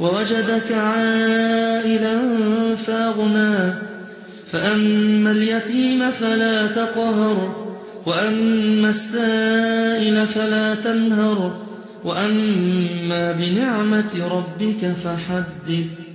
ووجدك عائلا فاغنى. فأما اليتيم فلا تقهر وأما السائل فلا تنهر وأما بنعمة ربك فحدث.